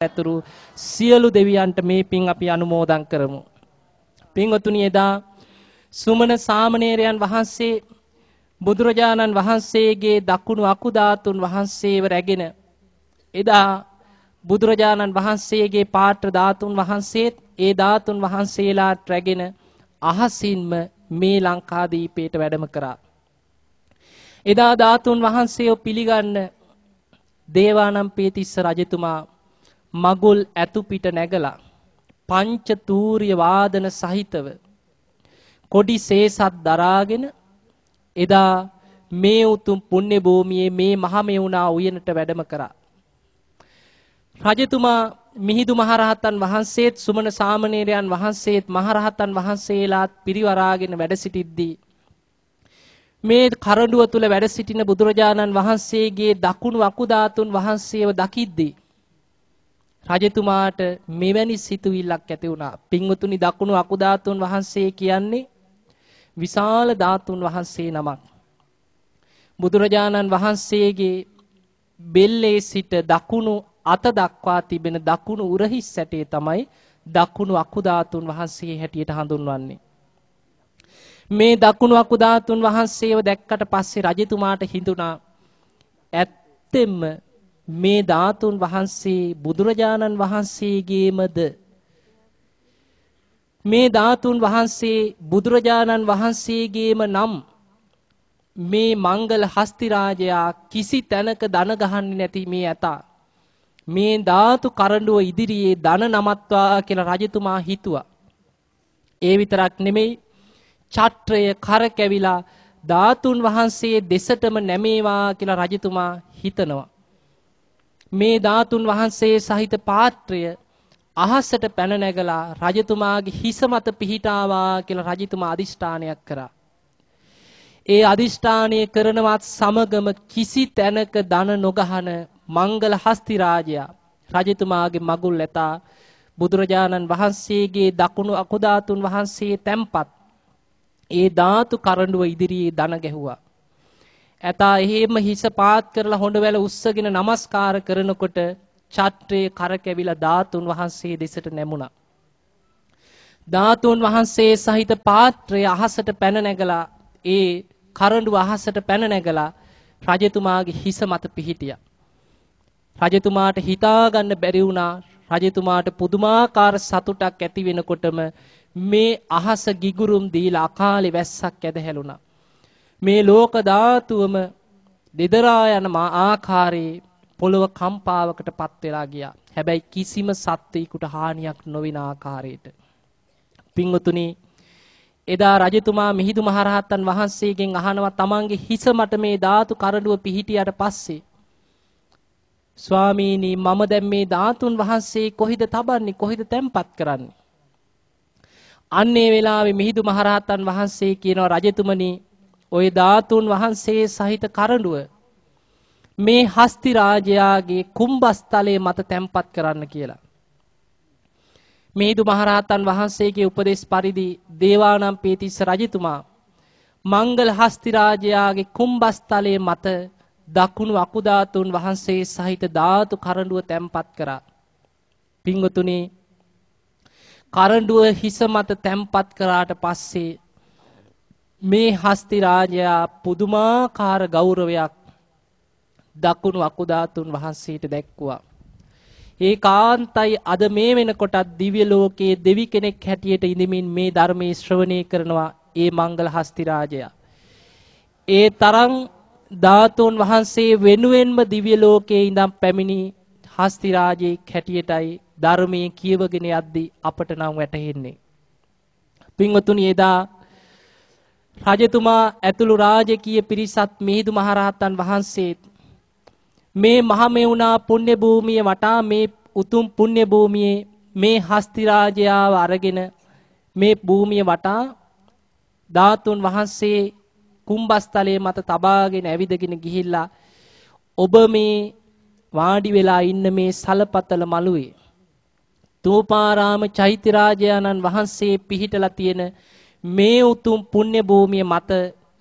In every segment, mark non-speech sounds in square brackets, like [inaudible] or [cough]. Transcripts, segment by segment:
ඇතුරු සියලු දෙවියන්ට මේ පින් අපි අනුමෝදන් කරමු. පින්වතුනි එදා සුමන සාමණේරයන් වහන්සේ බුදුරජාණන් වහන්සේගේ දකුණු අකුධාතුන් වහන්සේව රැගෙන එදා බුදුරජාණන් වහන්සේගේ පාත්‍ර ධාතුන් වහන්සේත් ඒ ධාතුන් වහන්සේලාට රැගෙන අහසින්ම මේ ලංකාදීපයට වැඩම කරා. එදා ධාතුන් වහන්සේව පිළිගන්න දේවානම් පේතිස්ස රජතුමා මගුල් ඇතු පිට නැගලා පංච තූර්ය වාදන සහිතව කොඩි සේසත් දරාගෙන එදා මේ උතුම් පුණ්‍ය භූමියේ මේ මහමෙවුනා උයනට වැඩම කරා. රජතුමා මිහිඳු මහරහතන් වහන්සේත් සුමන සාමණේරයන් වහන්සේත් මහරහතන් වහන්සේලාත් පිරිවරාගෙන වැඩ සිටිද්දී මේ කරඬුව තුල වැඩ සිටින බුදුරජාණන් වහන්සේගේ දකුණු අකුධාතුන් වහන්සේව දකිද්දී රජතුමාට මෙවැනි සිතුවිල්ලක් ඇති වුණා. පින්වතුනි දකුණු අකුධාතුන් වහන්සේ කියන්නේ විශාල ධාතුන් වහන්සේ නමක්. බුදුරජාණන් වහන්සේගේ බෙල්ලේ සිට දකුණු අත දක්වා තිබෙන දකුණු උරහිස් සැටේ තමයි දකුණු අකුධාතුන් වහන්සේ හැටියට හඳුන්වන්නේ. මේ දකුණු අකුධාතුන් වහන්සේව දැක්කට පස්සේ රජතුමාට හිතුණා ඇත්තෙන්ම මේ ධාතුන් වහන්සේ බුදුරජාණන් වහන්සේගේමද? මේ ධාතුන් වහන්සේ බුදුරජාණන් වහන්සේගේම නම් මේ මංගල හස්තිරාජයා කිසි තැනක දන ගහන්නේ නැති මේ ඇතා. මේ ධාතු කරඬුව ඉදිරියේ දන නමත්වා කියලා රජතුමා හිතුවා. ඒ විතරක් නෙමෙයි චත්‍රය කරකැවිලා ධාතුන් වහන්සේ දෙසටම නැමේවා කියලා රජතුමා හිතනවා. මේ ධාතුන් වහන්සේ සහිත පාත්‍රය අහසට පැන නැගලා රජතුමාගේ හිස මත පිහිටාවා කියලා රජතුමා අදිෂ්ඨානයක් කරා. ඒ අදිෂ්ඨානය කරනවත් සමගම කිසි තැනක දන නොගහන මංගල හස්ති රාජයා රජතුමාගේ මගුල් ඇතා බුදුරජාණන් වහන්සේගේ දකුණු අකුධාතුන් වහන්සේ තැම්පත් ඒ ධාතු කරඬුව ඉදිරියේ දන ගැහුවා. ඇතා එහෙම හිස පාත් කරලා හොඬ වැල උස්සගෙන নমස්කාර කරනකොට චත්‍රයේ කරකැවිලා ධාතුන් වහන්සේ දෙසට නැමුණා. ධාතුන් වහන්සේ සහිත පාත්‍රය අහසට පැන නැගලා ඒ කරඬුව අහසට පැන නැගලා රජතුමාගේ හිස මත පිහිටියා. රජතුමාට හිතා ගන්න බැරි වුණා රජතුමාට පුදුමාකාර සතුටක් ඇති වෙනකොටම මේ අහස ගිගුරුම් දීලා අකාලේ වැස්සක් ඇදහැළුණා. මේ ලෝක ධාතුවම දෙදරා යන ආකාරයේ පොළව කම්පාවකට පත් වෙලා ගියා. හැබැයි කිසිම සත්වයකට හානියක් නොවන ආකාරයට. පින්වතුනි එදා රජතුමා මිහිඳු මහරහතන් වහන්සේගෙන් අහනවා තමන්ගේ හිස මට මේ ධාතු කරඬුව පිහිටියට පස්සේ ස්වාමීනි මම දැන් මේ ධාතුන් වහන්සේ කොහිද තබන්නේ කොහිද තැම්පත් කරන්නේ අන්නේ වෙලාවේ මිහිඳු මහරහතන් වහන්සේ කියනවා රජතුමනි ওই ධාතුන් වහන්සේ සහිත කරඬුව මේ හස්ති රාජයාගේ කුම්බස්තලයේ මත තැන්පත් කරන්න කියලා. මේදු මහරහතන් වහන්සේගේ උපදෙස් පරිදි දේවානම් පීතිස්ස රජතුමා මංගල හස්ති රාජයාගේ කුම්බස්තලයේ මත දකුණු අකුධාතුන් වහන්සේ සහිත ධාතු කරඬුව තැන්පත් කරා. පින්වතුනි කරඬුව හිස මත තැන්පත් කරාට පස්සේ මේ හස්ති රාජයා පුදුමාකාර ගෞරවයක් දකුණු අකුධාතුන් වහන්සේට දැක්වුවා. ඒ කාන්තයි අද මේ වෙනකොටත් දිව්‍ය ලෝකයේ දෙවි කෙනෙක් හැටියට ඉඳමින් මේ ධර්මයේ ශ්‍රවණය කරනවා ඒ මංගල හස්ති රාජයා. ඒ තරම් ධාතුන් වහන්සේ වෙනුවෙන්ම දිව්‍ය ලෝකයේ ඉඳන් පැමිණි හස්ති රාජයේ හැටියටයි ධර්මයේ කියවගෙන යද්දී අපට නම් වැටහෙන්නේ. පින්වතුනි එදා රජතුමා ඇතුළු රාජකීය පිරිසත් මිහිඳු මහරහතන් වහන්සේත් මේ මහමෙවුනා පුණ්‍ය භූමිය වටා මේ උතුම් පුණ්‍ය භූමියේ මේ හස්ති රාජයාව අරගෙන මේ භූමිය වටා ධාතුන් වහන්සේ කුම්බස්තලයේ මත තබාගෙන ඇවිදගෙන ගිහිල්ලා ඔබ මේ වාඩි වෙලා ඉන්න මේ සලපතල මළුවේ. තූපාරාම චෛත්‍ය රාජයාණන් වහන්සේ පිහිටලා තියෙන මේ උතුම් පුණ්‍ය භූමිය මත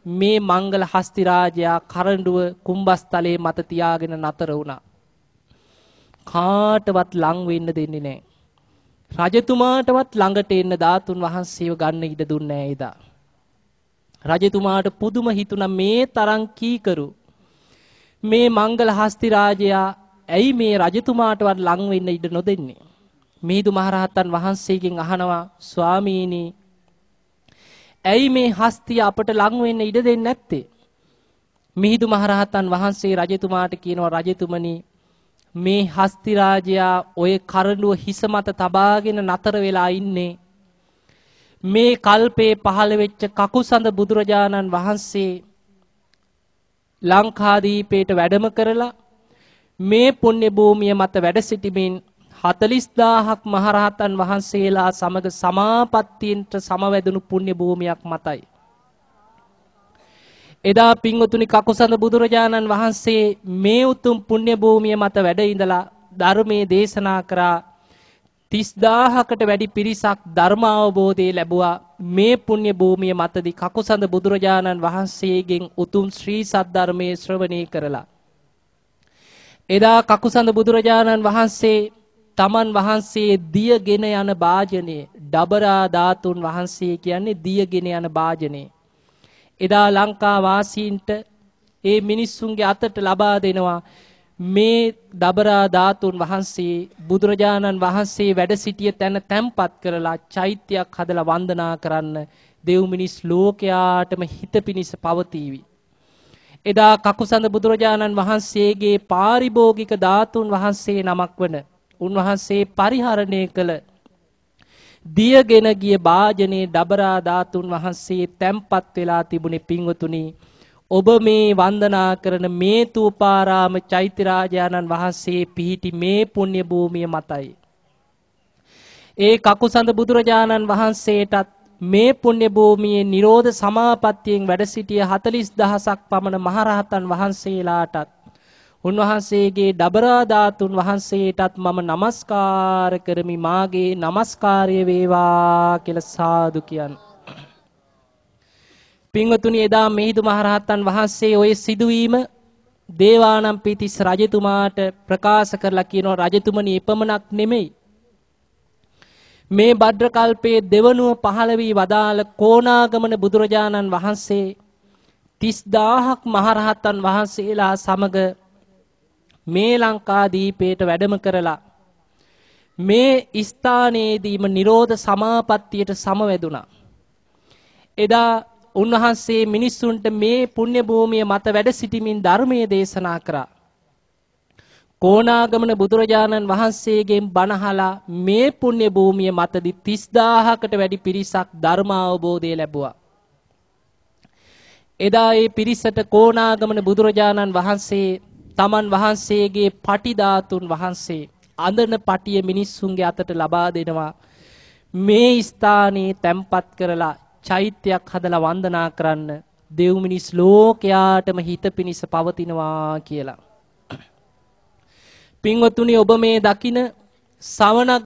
මේ මංගල හස්ති රාජයා කරඬුව කුම්බස්තලයේ මත තියාගෙන නතර වුණා. කාටවත් ලං වෙන්න දෙන්නේ නැහැ. රජතුමාටවත් ළඟට එන්න ධාතුන් වහන්සේව ගන්න ඉඩ දුන්නේ නැහැ එදා. රජතුමාට පුදුම හිතුණා මේ තරම් කීකරු මේ මංගල හස්ති රාජයා ඇයි මේ රජතුමාටවත් ලං වෙන්න ඉඩ නොදෙන්නේ? මිහිඳු මහරහතන් වහන්සේගෙන් අහනවා ස්වාමීනි ඇයි මේ හස්තිය අපට ලං වෙන්න ඉඩ දෙන්නේ නැත්තේ? මිහිඳු මහරහතන් වහන්සේ රජතුමාට කියනවා රජතුමනි මේ හස්ති රාජයා ඔය කරඬුව හිස මත තබාගෙන නතර වෙලා ඉන්නේ මේ කල්පේ පහළ වෙච්ච කකුසඳ බුදුරජාණන් වහන්සේ ලංකාදීපේට වැඩම කරලා මේ පුණ්‍ය භූමිය මත වැඩ සිටිමින් 40000ක් මහරහතන් වහන්සේලා සමග සමාපත්තියෙන්ට සමවැදුණු පුණ්‍ය භූමියක් මතයි. එදා පින්වතුනි කකුසඳ බුදුරජාණන් වහන්සේ මේ උතුම් පුණ්‍ය භූමිය මත වැඩ ඉඳලා ධර්මයේ දේශනා කරා 30000කට වැඩි පිරිසක් ධර්ම අවබෝධය ලැබුවා මේ පුණ්‍ය භූමිය මතදී කකුසඳ බුදුරජාණන් වහන්සේගෙන් උතුම් ශ්‍රී සද්ධර්මයේ ශ්‍රවණය කරලා එදා කකුසඳ බුදුරජාණන් වහන්සේ තමන් වහන්සේ දියගෙන යන වාජනය ඩබරා ධාතුන් වහන්සේ කියන්නේ දියගෙන යන වාජනය. එදා ලංකා වාසීන්ට ඒ මිනිස්සුන්ගේ අතට ලබා දෙනවා මේ දබරා ධාතුන් වහන්සේ බුදුරජාණන් වහන්සේ වැඩ සිටිය තැන තැන්පත් කරලා චෛත්‍යයක් හදලා වන්දනා කරන්න දෙව් මිනිස් ලෝකයාටම හිත පිනිස පවතීවි. එදා කකුසඳ බුදුරජාණන් වහන්සේගේ පාරිභෝගික ධාතුන් වහන්සේ නමක් වන උන්වහන්සේ පරිහරණය කළ දියගෙන ගිය වාජනේ ඩබරා ධාතුන් වහන්සේ තැම්පත් වෙලා තිබුණේ පින්වතුනි ඔබ මේ වන්දනා කරන මේ තූපාරාම චෛත්‍යරාජානන් වහන්සේ පිහිටි මේ පුණ්‍ය භූමිය මතයි. ඒ කකුසඳ බුදුරජාණන් වහන්සේටත් මේ පුණ්‍ය භූමියේ Nirodha සමාපත්තියෙන් වැඩ සිටිය 40000ක් පමණ මහරහතන් වහන්සේලාටත් උන්වහන්සේගේ ඩබරා ධාතුන් වහන්සේටත් මම নমස්කාර කරමි මාගේ নমස්කාරය වේවා කියලා සාදු කියන්. පින්වතුනි එදා මිහිඳු මහරහතන් වහන්සේ ওই සිදුවීම දේවානම් පිතිස් රජතුමාට ප්‍රකාශ කරලා කියනවා රජතුමනි එපමණක් නෙමෙයි මේ භද්‍ර කල්පයේ දෙවනුව පහළ වී වදාළ කොණාගමන බුදුරජාණන් වහන්සේ 30000ක් මහරහතන් වහන්සේලා සමග මේ ලංකාදීපයට වැඩම කරලා මේ ස්ථානයේදීම නිරෝධ සමාපත්තියට සමවැදුණා. එදා උන්වහන්සේ මිනිස්සුන්ට මේ පුණ්‍ය භූමිය මත වැඩ සිටිමින් ධර්මයේ දේශනා කරා. කොණාගමන බුදුරජාණන් වහන්සේගෙන් බණහලා මේ පුණ්‍ය භූමිය මතදී 30000කට වැඩි පිරිසක් ධර්ම අවබෝධය ලැබුවා. එදා ඒ පිරිසට කොණාගමන බුදුරජාණන් වහන්සේ තමන් වහන්සේගේ පටිධාතුන් වහන්සේ අඳන පටිය මිනිස්සුන්ගේ අතට ලබා දෙනවා මේ ස්ථානයේ තැම්පත් කරලා චෛත්‍යයක් හදලා වන්දනා කරන්න දෙව් මිනිස් ලෝකයාටම හිත පිනිස පවතිනවා කියලා. [clears throat] පින්වතුනි ඔබ මේ දකින සවනක්